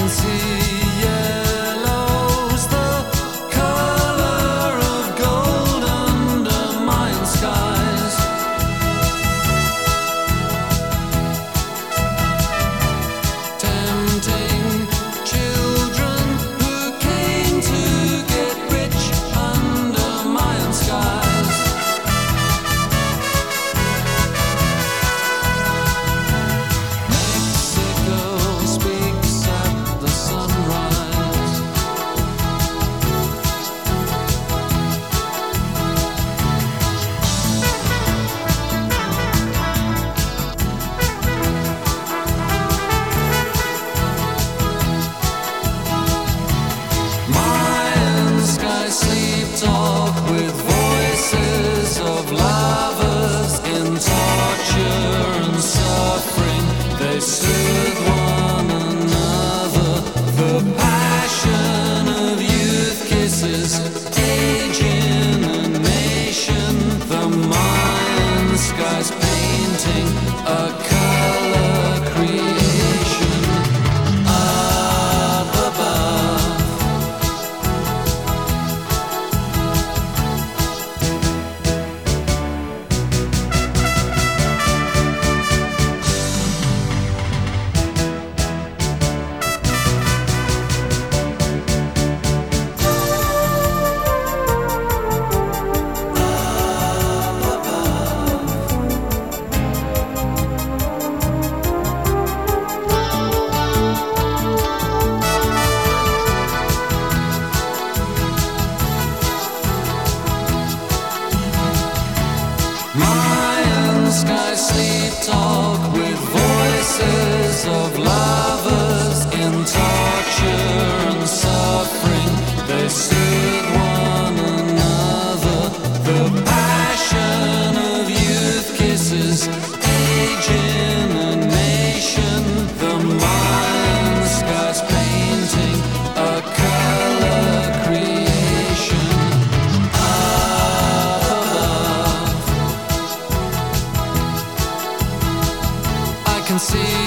can see Mayan sky sleep talk with voices of love. see.